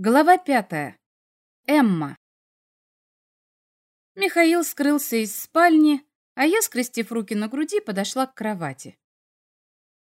Глава пятая. Эмма. Михаил скрылся из спальни, а я, скрестив руки на груди, подошла к кровати.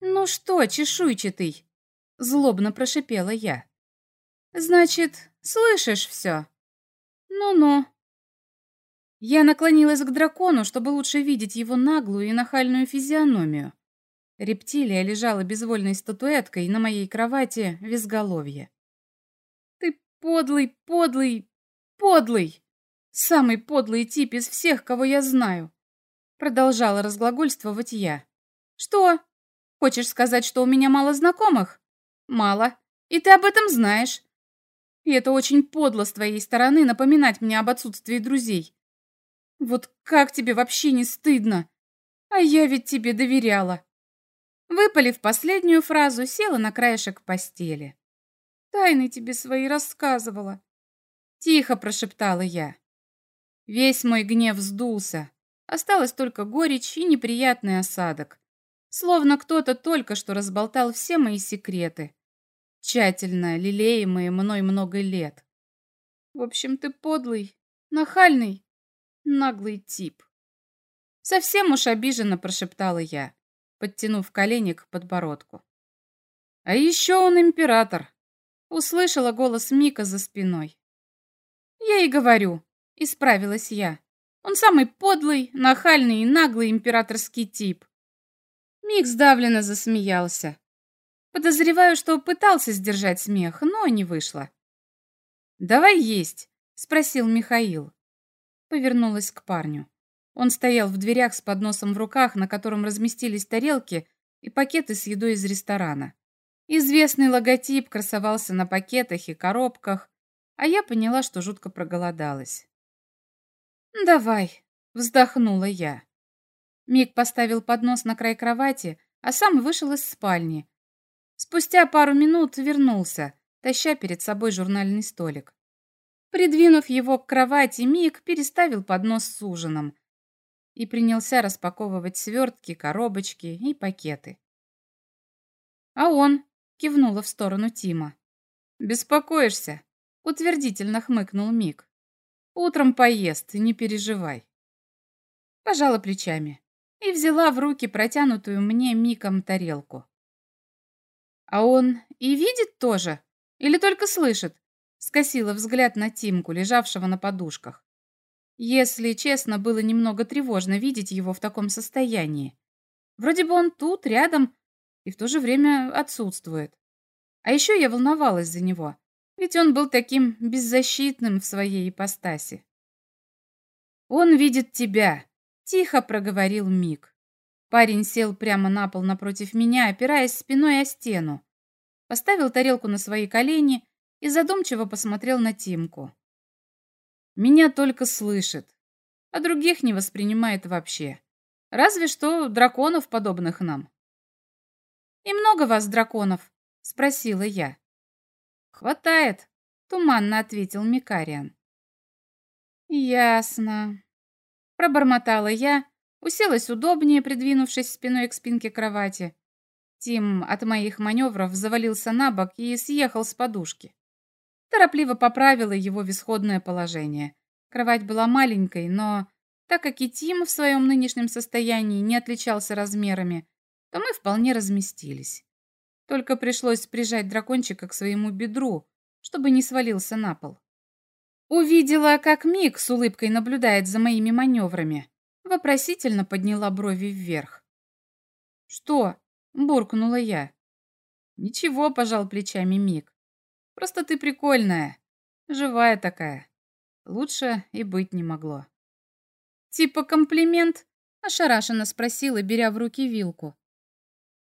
«Ну что, чешуйчатый?» — злобно прошипела я. «Значит, слышишь все?» «Ну-ну». Я наклонилась к дракону, чтобы лучше видеть его наглую и нахальную физиономию. Рептилия лежала безвольной статуэткой на моей кровати в изголовье. Подлый, подлый, подлый. Самый подлый тип из всех, кого я знаю. Продолжала разглагольствовать я. Что? Хочешь сказать, что у меня мало знакомых? Мало. И ты об этом знаешь. И это очень подло с твоей стороны напоминать мне об отсутствии друзей. Вот как тебе вообще не стыдно? А я ведь тебе доверяла. Выпалив последнюю фразу, села на краешек постели. Тайны тебе свои рассказывала. Тихо прошептала я. Весь мой гнев сдулся. Осталось только горечь и неприятный осадок. Словно кто-то только что разболтал все мои секреты, тщательно лелеемые мной много лет. В общем, ты подлый, нахальный, наглый тип. Совсем уж обиженно прошептала я, подтянув колени к подбородку. А еще он император, Услышала голос Мика за спиной. «Я и говорю», — исправилась я. «Он самый подлый, нахальный и наглый императорский тип». Мик сдавленно засмеялся. Подозреваю, что пытался сдержать смех, но не вышло. «Давай есть», — спросил Михаил. Повернулась к парню. Он стоял в дверях с подносом в руках, на котором разместились тарелки и пакеты с едой из ресторана. Известный логотип красовался на пакетах и коробках, а я поняла, что жутко проголодалась. «Давай», — вздохнула я. Мик поставил поднос на край кровати, а сам вышел из спальни. Спустя пару минут вернулся, таща перед собой журнальный столик. Придвинув его к кровати, Мик переставил поднос с ужином и принялся распаковывать свертки, коробочки и пакеты. А он кивнула в сторону Тима. «Беспокоишься?» — утвердительно хмыкнул Мик. «Утром поест, не переживай». Пожала плечами и взяла в руки протянутую мне Миком тарелку. «А он и видит тоже? Или только слышит?» — скосила взгляд на Тимку, лежавшего на подушках. Если честно, было немного тревожно видеть его в таком состоянии. Вроде бы он тут, рядом, и в то же время отсутствует. А еще я волновалась за него, ведь он был таким беззащитным в своей ипостаси. «Он видит тебя», — тихо проговорил Мик. Парень сел прямо на пол напротив меня, опираясь спиной о стену. Поставил тарелку на свои колени и задумчиво посмотрел на Тимку. «Меня только слышит, а других не воспринимает вообще. Разве что драконов, подобных нам». «И много вас, драконов?» — спросила я. «Хватает», — туманно ответил Микариан. «Ясно», — пробормотала я, уселась удобнее, придвинувшись спиной к спинке кровати. Тим от моих маневров завалился на бок и съехал с подушки. Торопливо поправила его в исходное положение. Кровать была маленькой, но так как и Тим в своем нынешнем состоянии не отличался размерами, то мы вполне разместились. Только пришлось прижать дракончика к своему бедру, чтобы не свалился на пол. Увидела, как Мик с улыбкой наблюдает за моими маневрами. Вопросительно подняла брови вверх. «Что?» – буркнула я. «Ничего», – пожал плечами Мик. «Просто ты прикольная. Живая такая. Лучше и быть не могло». «Типа комплимент?» – ошарашенно спросила, беря в руки вилку.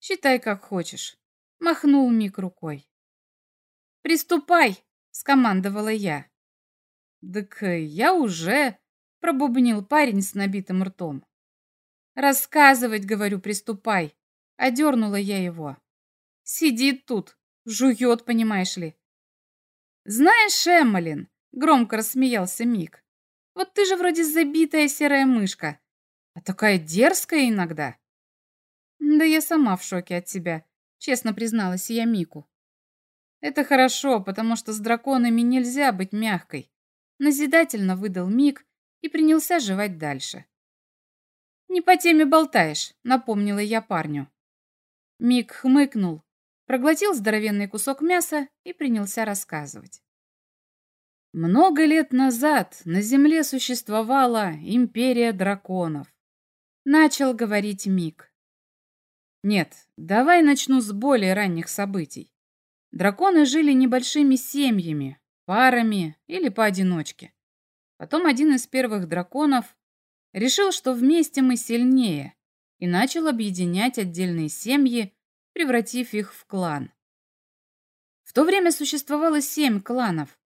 Считай, как хочешь. Махнул Мик рукой. «Приступай!» — скомандовала я. «Так я уже...» — пробубнил парень с набитым ртом. «Рассказывать, говорю, приступай!» — одернула я его. «Сидит тут, жует, понимаешь ли». «Знаешь, Эммалин!» — громко рассмеялся Мик. «Вот ты же вроде забитая серая мышка, а такая дерзкая иногда». Да я сама в шоке от тебя, честно призналась я Мику. Это хорошо, потому что с драконами нельзя быть мягкой. Назидательно выдал Мик и принялся жевать дальше. «Не по теме болтаешь», — напомнила я парню. Мик хмыкнул, проглотил здоровенный кусок мяса и принялся рассказывать. Много лет назад на Земле существовала империя драконов. Начал говорить Мик. Нет, давай начну с более ранних событий. Драконы жили небольшими семьями, парами или поодиночке. Потом один из первых драконов решил, что вместе мы сильнее, и начал объединять отдельные семьи, превратив их в клан. В то время существовало семь кланов,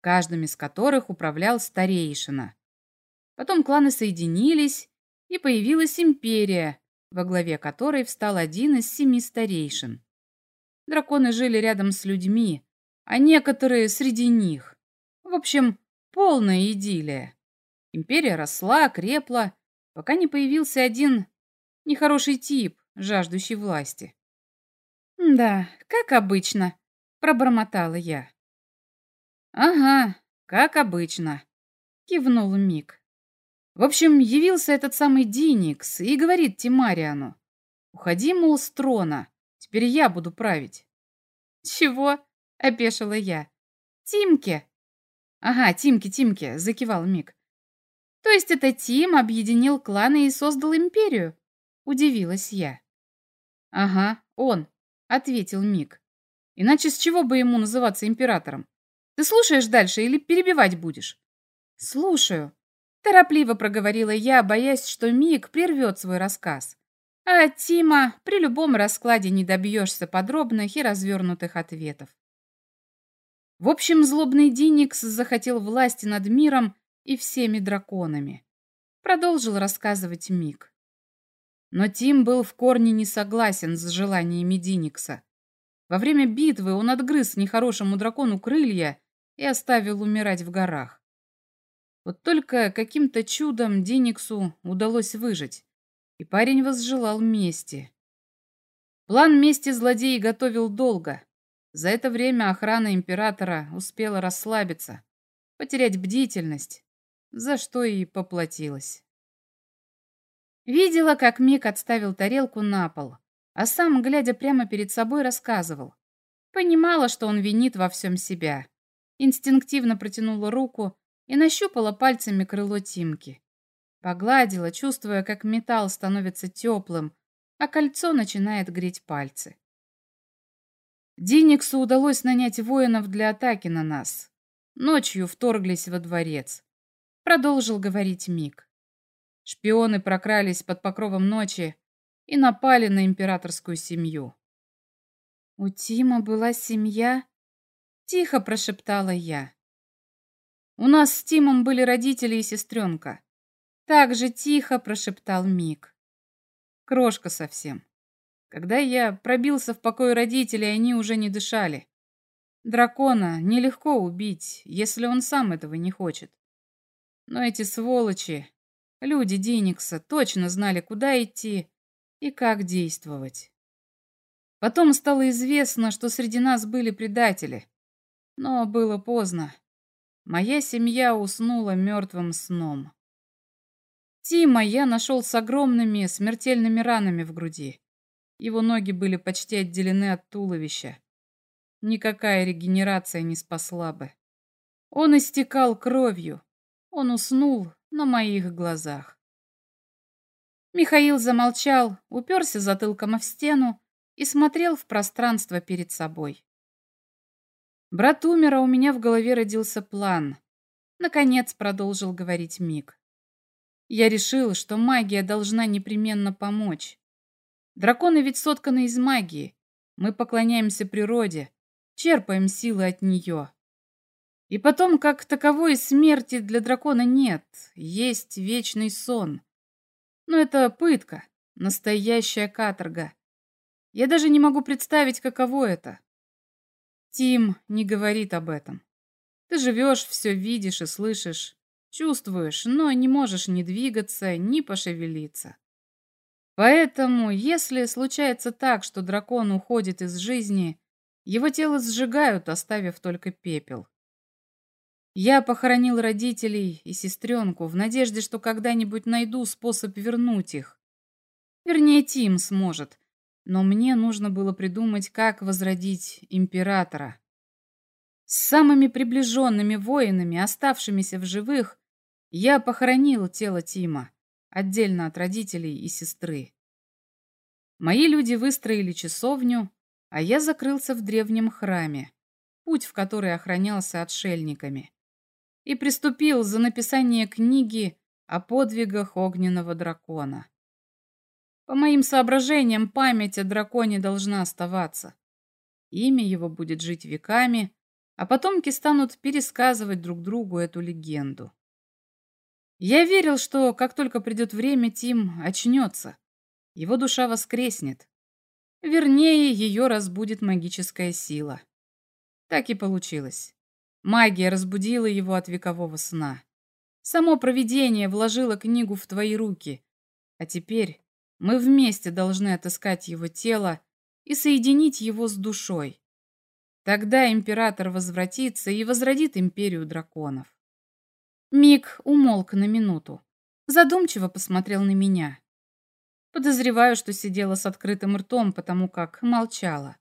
каждым из которых управлял старейшина. Потом кланы соединились, и появилась империя, во главе которой встал один из семи старейшин. Драконы жили рядом с людьми, а некоторые среди них. В общем, полная идиллия. Империя росла, крепла, пока не появился один нехороший тип, жаждущий власти. «Да, как обычно», — пробормотала я. «Ага, как обычно», — кивнул Мик. В общем, явился этот самый Диникс и говорит Тимариану. «Уходи, мол, с трона, теперь я буду править». «Чего?» — опешила я. «Тимке». «Ага, Тимке, Тимке», — закивал Мик. «То есть это Тим объединил кланы и создал империю?» — удивилась я. «Ага, он», — ответил Мик. «Иначе с чего бы ему называться императором? Ты слушаешь дальше или перебивать будешь?» «Слушаю», — торопливо проговорила я, боясь, что Мик прервет свой рассказ. А Тима при любом раскладе не добьешься подробных и развернутых ответов. В общем, злобный Диникс захотел власти над миром и всеми драконами. Продолжил рассказывать Мик. Но Тим был в корне не согласен с желаниями Диникса. Во время битвы он отгрыз нехорошему дракону крылья и оставил умирать в горах. Вот только каким-то чудом Диниксу удалось выжить, и парень возжелал мести. План мести злодей готовил долго. За это время охрана императора успела расслабиться, потерять бдительность, за что и поплатилась. Видела, как Мик отставил тарелку на пол, а сам, глядя прямо перед собой, рассказывал. Понимала, что он винит во всем себя инстинктивно протянула руку и нащупала пальцами крыло Тимки. Погладила, чувствуя, как металл становится теплым, а кольцо начинает греть пальцы. Диниксу удалось нанять воинов для атаки на нас. Ночью вторглись во дворец. Продолжил говорить Мик. Шпионы прокрались под покровом ночи и напали на императорскую семью. У Тима была семья? Тихо прошептала я. У нас с Тимом были родители и сестренка. Так же тихо прошептал Мик. Крошка совсем. Когда я пробился в покой родителей, они уже не дышали. Дракона нелегко убить, если он сам этого не хочет. Но эти сволочи, люди Диникса, точно знали, куда идти и как действовать. Потом стало известно, что среди нас были предатели. Но было поздно. Моя семья уснула мертвым сном. Тима я нашел с огромными смертельными ранами в груди. Его ноги были почти отделены от туловища. Никакая регенерация не спасла бы. Он истекал кровью. Он уснул на моих глазах. Михаил замолчал, уперся затылком в стену и смотрел в пространство перед собой. Брат умер, а у меня в голове родился план. Наконец продолжил говорить Мик. Я решил, что магия должна непременно помочь. Драконы ведь сотканы из магии. Мы поклоняемся природе, черпаем силы от нее. И потом, как таковой смерти для дракона нет, есть вечный сон. Но это пытка, настоящая каторга. Я даже не могу представить, каково это Тим не говорит об этом. Ты живешь, все видишь и слышишь, чувствуешь, но не можешь ни двигаться, ни пошевелиться. Поэтому, если случается так, что дракон уходит из жизни, Его тело сжигают, оставив только пепел. Я похоронил родителей и сестренку в надежде, что когда-нибудь найду способ вернуть их. Вернее, Тим сможет. Но мне нужно было придумать, как возродить императора. С самыми приближенными воинами, оставшимися в живых, я похоронил тело Тима, отдельно от родителей и сестры. Мои люди выстроили часовню, а я закрылся в древнем храме, путь в который охранялся отшельниками и приступил за написание книги о подвигах огненного дракона. По моим соображениям, память о драконе должна оставаться. Имя его будет жить веками, а потомки станут пересказывать друг другу эту легенду. Я верил, что как только придет время, Тим очнется. Его душа воскреснет. Вернее, ее разбудит магическая сила. Так и получилось. Магия разбудила его от векового сна. Само провидение вложило книгу в твои руки. А теперь мы вместе должны отыскать его тело и соединить его с душой. Тогда император возвратится и возродит империю драконов. Миг умолк на минуту. Задумчиво посмотрел на меня. Подозреваю, что сидела с открытым ртом, потому как молчала.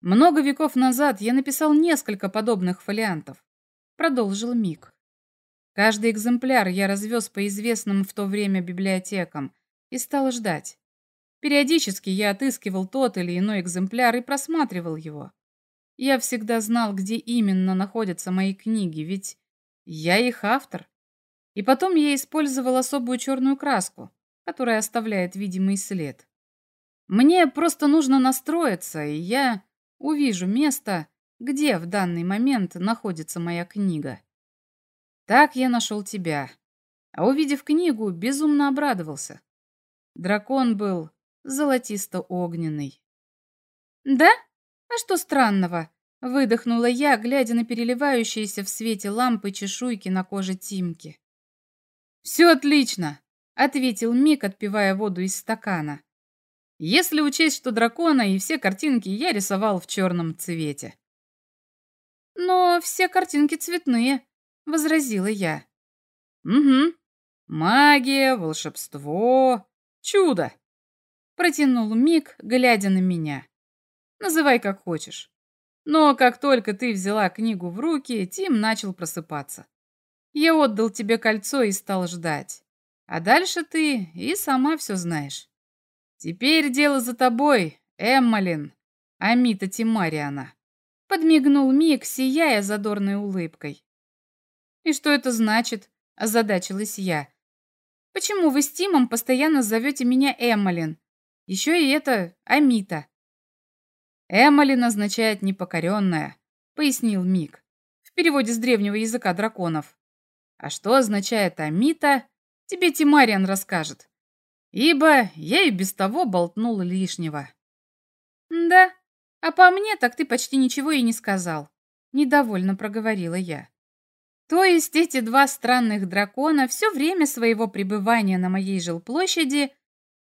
Много веков назад я написал несколько подобных фолиантов. Продолжил Мик. Каждый экземпляр я развез по известным в то время библиотекам и стал ждать. Периодически я отыскивал тот или иной экземпляр и просматривал его. Я всегда знал, где именно находятся мои книги, ведь я их автор. И потом я использовал особую черную краску, которая оставляет видимый след. Мне просто нужно настроиться, и я увижу место, где в данный момент находится моя книга. Так я нашел тебя. А увидев книгу, безумно обрадовался. Дракон был золотисто-огненный. «Да? А что странного?» — выдохнула я, глядя на переливающиеся в свете лампы чешуйки на коже Тимки. «Все отлично!» — ответил Мик, отпивая воду из стакана. Если учесть, что дракона и все картинки я рисовал в черном цвете. «Но все картинки цветные», — возразила я. «Угу. Магия, волшебство, чудо», — протянул Мик, глядя на меня. «Называй как хочешь. Но как только ты взяла книгу в руки, Тим начал просыпаться. Я отдал тебе кольцо и стал ждать. А дальше ты и сама все знаешь». «Теперь дело за тобой, Эммалин, Амита Тимариана», — подмигнул Мик, сияя задорной улыбкой. «И что это значит?» — озадачилась я. «Почему вы с Тимом постоянно зовете меня Эммалин? Еще и это Амита». «Эммалин означает «непокоренная», — пояснил Мик, в переводе с древнего языка драконов. «А что означает Амита, тебе Тимариан расскажет ибо я и без того болтнул лишнего. «Да, а по мне так ты почти ничего и не сказал», — недовольно проговорила я. «То есть эти два странных дракона все время своего пребывания на моей жилплощади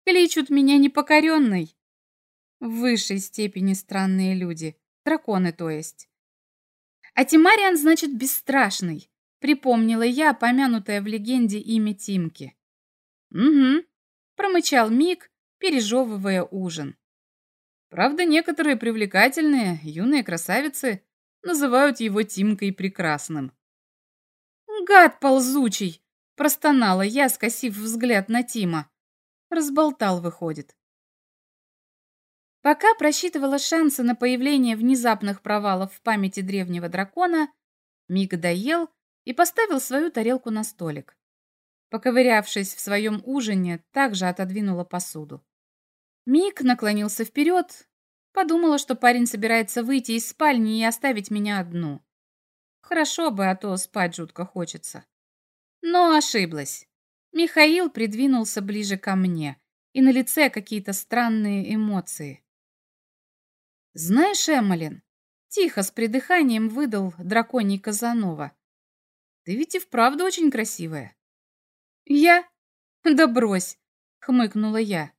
кличут меня непокоренной?» В высшей степени странные люди, драконы то есть. А Тимариан значит бесстрашный, припомнила я помянутое в легенде имя Тимки. Угу, промычал Мик, пережевывая ужин. Правда, некоторые привлекательные юные красавицы называют его Тимкой Прекрасным. «Гад ползучий!» – простонала я, скосив взгляд на Тима. Разболтал, выходит. Пока просчитывала шансы на появление внезапных провалов в памяти древнего дракона, Мик доел и поставил свою тарелку на столик. Поковырявшись в своем ужине, также отодвинула посуду. Мик наклонился вперед, подумала, что парень собирается выйти из спальни и оставить меня одну. Хорошо бы, а то спать жутко хочется. Но ошиблась. Михаил придвинулся ближе ко мне, и на лице какие-то странные эмоции. «Знаешь, Эммалин, тихо, с придыханием выдал драконий Казанова. Ты ведь и вправду очень красивая. «Я? Да брось!» — хмыкнула я.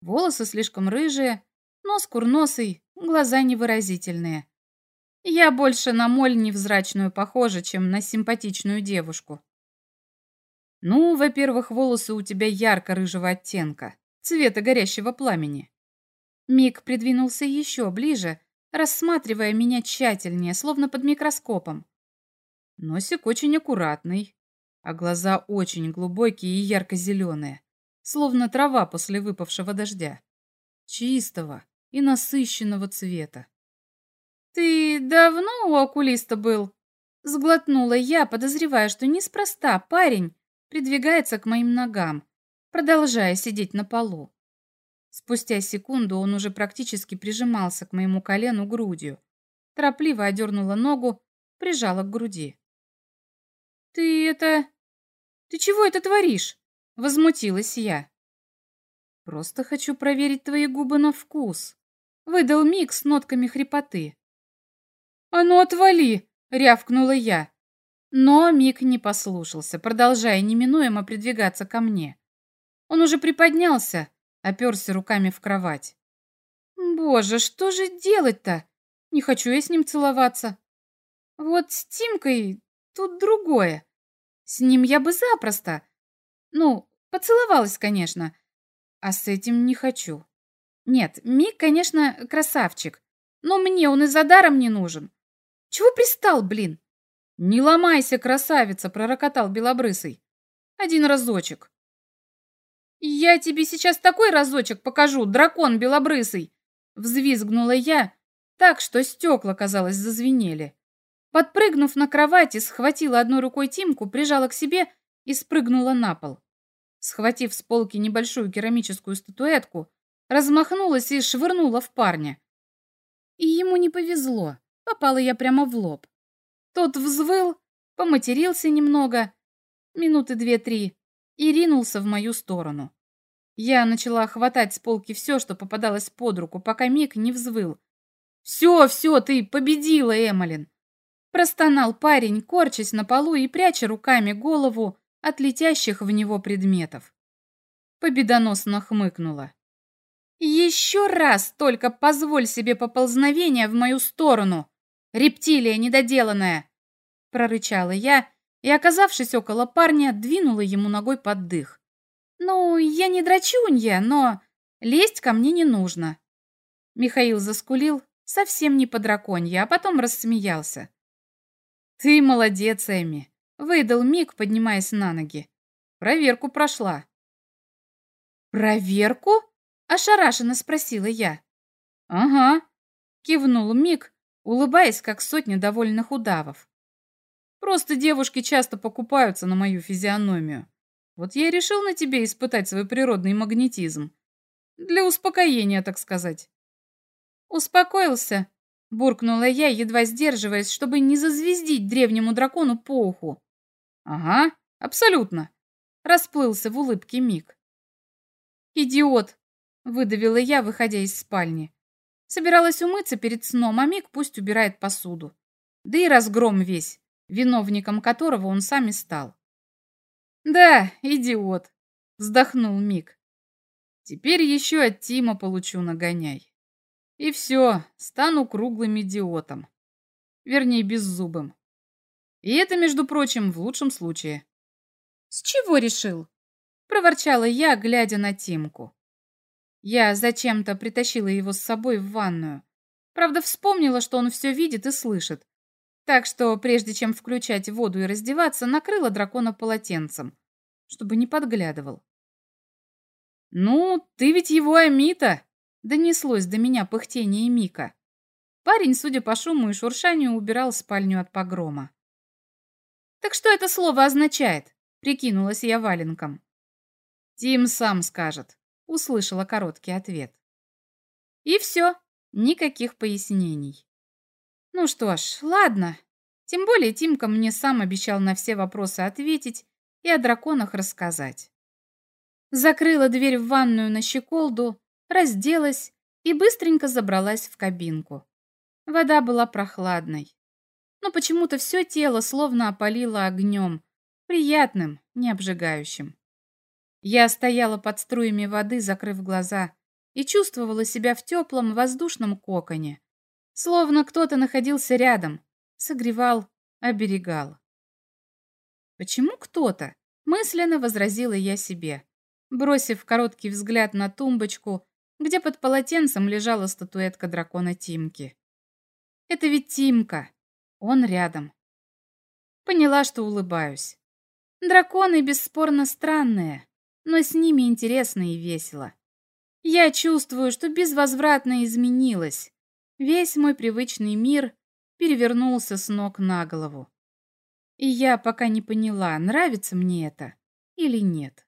Волосы слишком рыжие, Нос курносый, глаза невыразительные. Я больше на моль невзрачную похожа, чем на симпатичную девушку. Ну, во-первых, волосы у тебя ярко-рыжего оттенка, цвета горящего пламени. Мик придвинулся еще ближе, рассматривая меня тщательнее, словно под микроскопом. Носик очень аккуратный, а глаза очень глубокие и ярко-зеленые, словно трава после выпавшего дождя. Чистого и насыщенного цвета. «Ты давно у окулиста был?» Сглотнула я, подозревая, что неспроста парень придвигается к моим ногам, продолжая сидеть на полу. Спустя секунду он уже практически прижимался к моему колену грудью. Торопливо одернула ногу, прижала к груди. «Ты это... Ты чего это творишь?» Возмутилась я. «Просто хочу проверить твои губы на вкус», — выдал Мик с нотками хрипоты. «А ну отвали!» — рявкнула я. Но Мик не послушался, продолжая неминуемо придвигаться ко мне. Он уже приподнялся, оперся руками в кровать. «Боже, что же делать-то? Не хочу я с ним целоваться. Вот с Тимкой тут другое. С ним я бы запросто. Ну, поцеловалась, конечно. А с этим не хочу. Нет, Мик, конечно, красавчик. Но мне он и за даром не нужен. Чего пристал, блин? Не ломайся, красавица, пророкотал Белобрысый. Один разочек. «Я тебе сейчас такой разочек покажу, дракон белобрысый!» Взвизгнула я, так что стекла, казалось, зазвенели. Подпрыгнув на кровати, схватила одной рукой Тимку, прижала к себе и спрыгнула на пол. Схватив с полки небольшую керамическую статуэтку, размахнулась и швырнула в парня. И ему не повезло, попала я прямо в лоб. Тот взвыл, поматерился немного, минуты две-три, и ринулся в мою сторону. Я начала хватать с полки все, что попадалось под руку, пока Мик не взвыл. «Все, все, ты победила, Эмалин!» Простонал парень, корчась на полу и пряча руками голову от летящих в него предметов. Победоносно хмыкнула. «Еще раз только позволь себе поползновение в мою сторону, рептилия недоделанная!» прорычала я и, оказавшись около парня, двинула ему ногой под дых. «Ну, я не драчунья, но лезть ко мне не нужно». Михаил заскулил, совсем не по драконье, а потом рассмеялся. «Ты молодец, Эми», — выдал Мик, поднимаясь на ноги. «Проверку прошла». «Проверку?» — ошарашенно спросила я. «Ага», — кивнул Мик, улыбаясь, как сотня довольных удавов. «Просто девушки часто покупаются на мою физиономию. Вот я и решил на тебе испытать свой природный магнетизм. Для успокоения, так сказать. Успокоился, буркнула я, едва сдерживаясь, чтобы не зазвездить древнему дракону по уху. Ага, абсолютно. Расплылся в улыбке Мик. Идиот, выдавила я, выходя из спальни. Собиралась умыться перед сном, а Мик пусть убирает посуду. Да и разгром весь, виновником которого он сам и стал. «Да, идиот», — вздохнул Мик. «Теперь еще от Тима получу нагоняй. И все, стану круглым идиотом. Вернее, беззубым. И это, между прочим, в лучшем случае». «С чего решил?» — проворчала я, глядя на Тимку. Я зачем-то притащила его с собой в ванную. Правда, вспомнила, что он все видит и слышит, так что, прежде чем включать воду и раздеваться, накрыла дракона полотенцем, чтобы не подглядывал. «Ну, ты ведь его Амита!» — донеслось до меня пыхтение Мика. Парень, судя по шуму и шуршанию, убирал спальню от погрома. «Так что это слово означает?» — прикинулась я валенком. «Тим сам скажет», — услышала короткий ответ. И все, никаких пояснений. Ну что ж, ладно. Тем более Тимка мне сам обещал на все вопросы ответить и о драконах рассказать. Закрыла дверь в ванную на щеколду, разделась и быстренько забралась в кабинку. Вода была прохладной, но почему-то все тело словно опалило огнем, приятным, не обжигающим. Я стояла под струями воды, закрыв глаза, и чувствовала себя в теплом воздушном коконе, словно кто-то находился рядом, согревал, оберегал. Почему кто-то? Мысленно возразила я себе, бросив короткий взгляд на тумбочку, где под полотенцем лежала статуэтка дракона Тимки. Это ведь Тимка. Он рядом. Поняла, что улыбаюсь. Драконы бесспорно странные, но с ними интересно и весело. Я чувствую, что безвозвратно изменилась. Весь мой привычный мир перевернулся с ног на голову. И я пока не поняла, нравится мне это или нет.